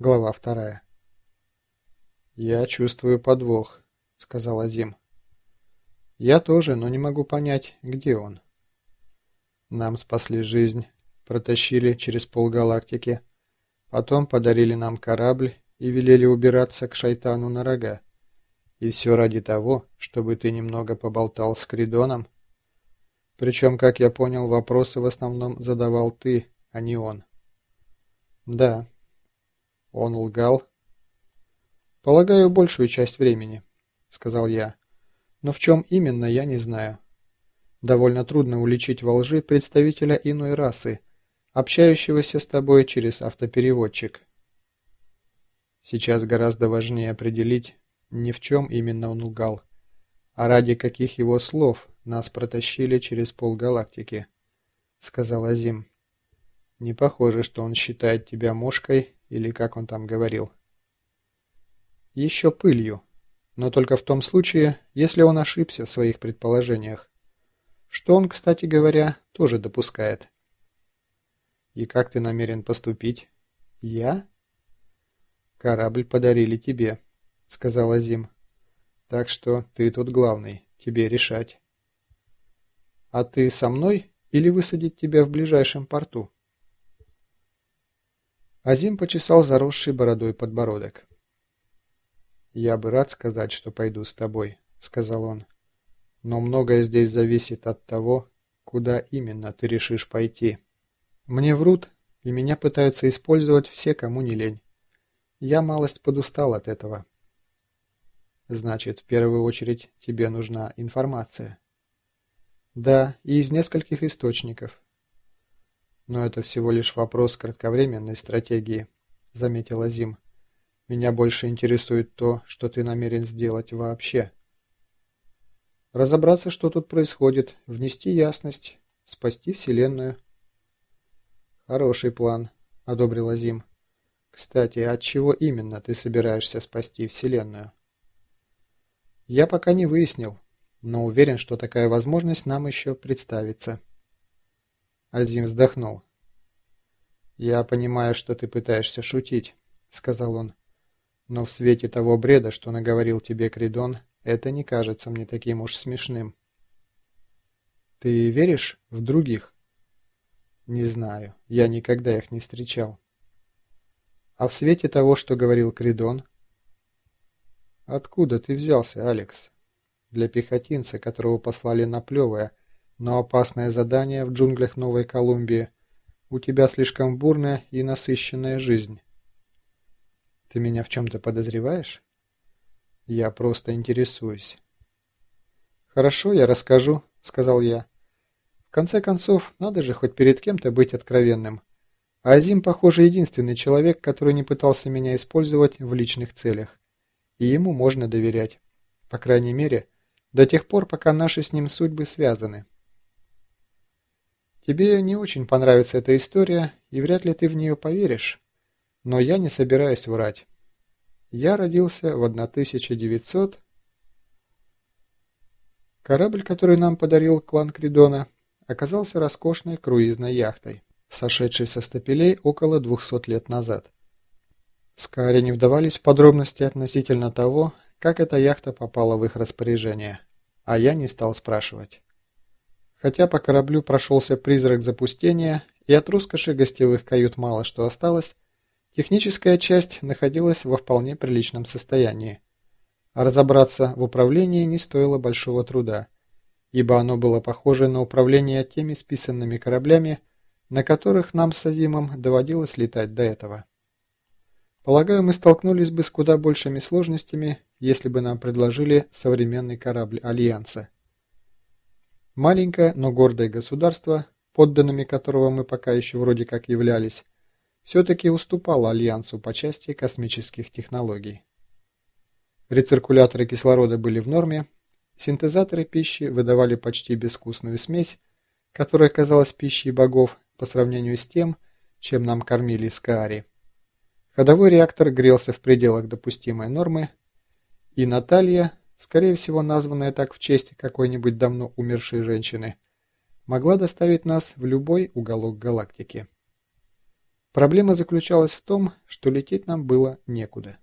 Глава вторая. «Я чувствую подвох», — сказал Азим. «Я тоже, но не могу понять, где он». Нам спасли жизнь, протащили через полгалактики, потом подарили нам корабль и велели убираться к шайтану на рога. И все ради того, чтобы ты немного поболтал с Кридоном. Причем, как я понял, вопросы в основном задавал ты, а не он. Да. Он лгал. Полагаю, большую часть времени, сказал я. Но в чем именно, я не знаю. Довольно трудно уличить во лжи представителя иной расы, общающегося с тобой через автопереводчик. Сейчас гораздо важнее определить, не в чем именно он лгал, а ради каких его слов нас протащили через полгалактики, сказал Азим. Не похоже, что он считает тебя мошкой, или как он там говорил. Еще пылью, но только в том случае, если он ошибся в своих предположениях. Что он, кстати говоря, тоже допускает. И как ты намерен поступить? Я? Корабль подарили тебе, сказал Азим. Так что ты тут главный, тебе решать. А ты со мной или высадить тебя в ближайшем порту? Азим почесал заросший бородой подбородок. «Я бы рад сказать, что пойду с тобой», — сказал он. «Но многое здесь зависит от того, куда именно ты решишь пойти. Мне врут, и меня пытаются использовать все, кому не лень. Я малость подустал от этого». «Значит, в первую очередь тебе нужна информация». «Да, и из нескольких источников. Но это всего лишь вопрос кратковременной стратегии, заметил Азим. Меня больше интересует то, что ты намерен сделать вообще. Разобраться, что тут происходит, внести ясность, спасти Вселенную. Хороший план, одобрил Азим. Кстати, от чего именно ты собираешься спасти Вселенную? Я пока не выяснил, но уверен, что такая возможность нам еще представится. Азим вздохнул. «Я понимаю, что ты пытаешься шутить», — сказал он. «Но в свете того бреда, что наговорил тебе Кридон, это не кажется мне таким уж смешным». «Ты веришь в других?» «Не знаю. Я никогда их не встречал». «А в свете того, что говорил Кридон?» «Откуда ты взялся, Алекс?» «Для пехотинца, которого послали на Плевое, — но опасное задание в джунглях Новой Колумбии. У тебя слишком бурная и насыщенная жизнь. Ты меня в чем-то подозреваешь? Я просто интересуюсь. Хорошо, я расскажу, сказал я. В конце концов, надо же хоть перед кем-то быть откровенным. А Азим, похоже, единственный человек, который не пытался меня использовать в личных целях. И ему можно доверять. По крайней мере, до тех пор, пока наши с ним судьбы связаны. Тебе не очень понравится эта история, и вряд ли ты в нее поверишь. Но я не собираюсь врать. Я родился в 1900... Корабль, который нам подарил клан Кридона, оказался роскошной круизной яхтой, сошедшей со стапелей около 200 лет назад. Скари не вдавались в подробности относительно того, как эта яхта попала в их распоряжение, а я не стал спрашивать. Хотя по кораблю прошелся призрак запустения, и от роскоши гостевых кают мало что осталось, техническая часть находилась во вполне приличном состоянии. А разобраться в управлении не стоило большого труда, ибо оно было похоже на управление теми списанными кораблями, на которых нам с Азимом доводилось летать до этого. Полагаю, мы столкнулись бы с куда большими сложностями, если бы нам предложили современный корабль Альянса. Маленькое, но гордое государство, подданными которого мы пока еще вроде как являлись, все-таки уступало Альянсу по части космических технологий. Рециркуляторы кислорода были в норме, синтезаторы пищи выдавали почти безвкусную смесь, которая казалась пищей богов по сравнению с тем, чем нам кормили Скаари. Ходовой реактор грелся в пределах допустимой нормы, и Наталья, скорее всего названная так в честь какой-нибудь давно умершей женщины, могла доставить нас в любой уголок галактики. Проблема заключалась в том, что лететь нам было некуда.